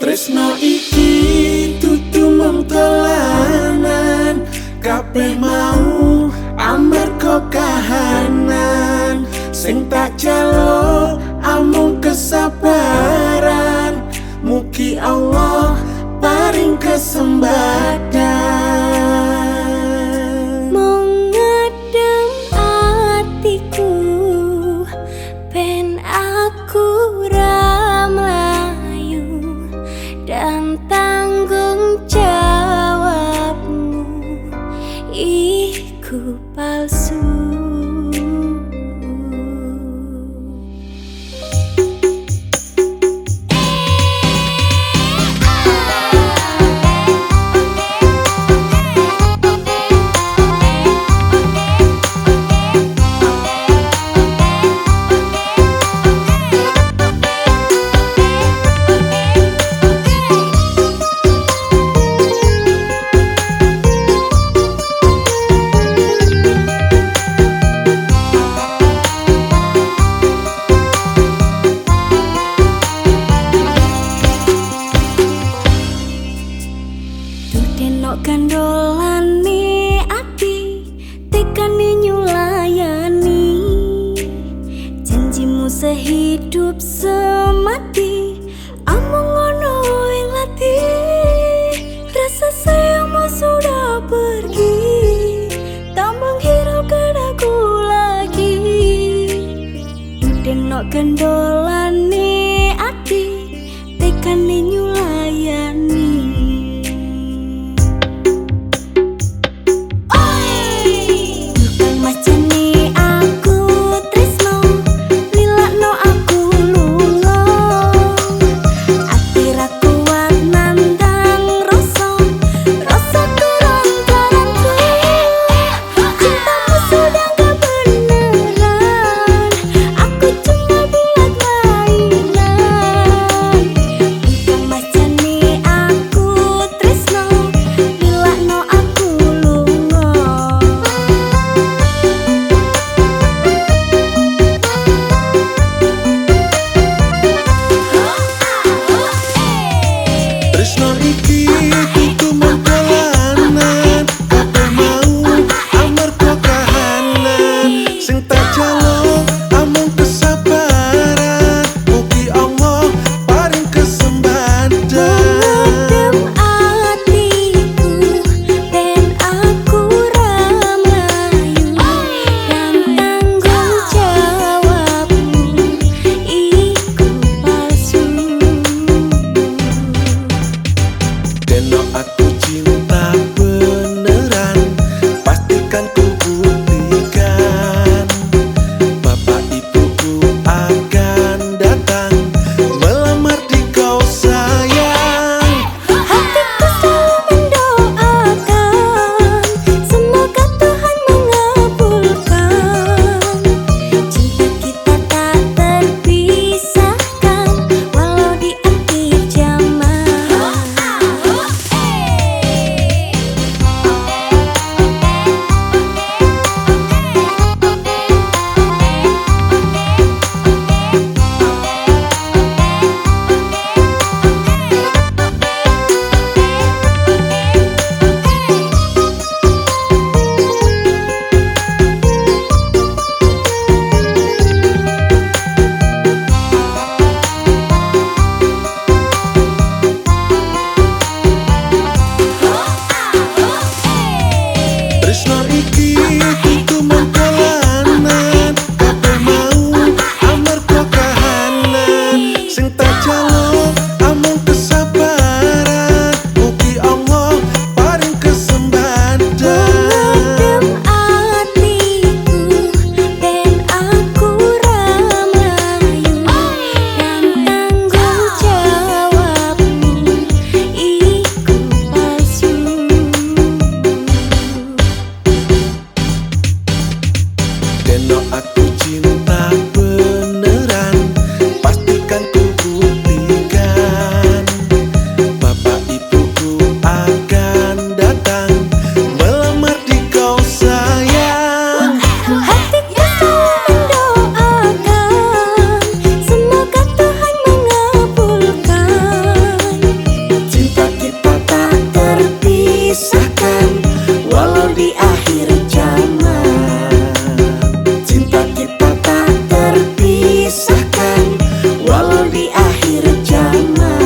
Tresno iki dudu mung telanan Kabeh mau amarga kahanan. Sing tak jalo amung kesabaran Muki Allah paring kesembahan kendolani ati tekan ninyu Walau di akhir zaman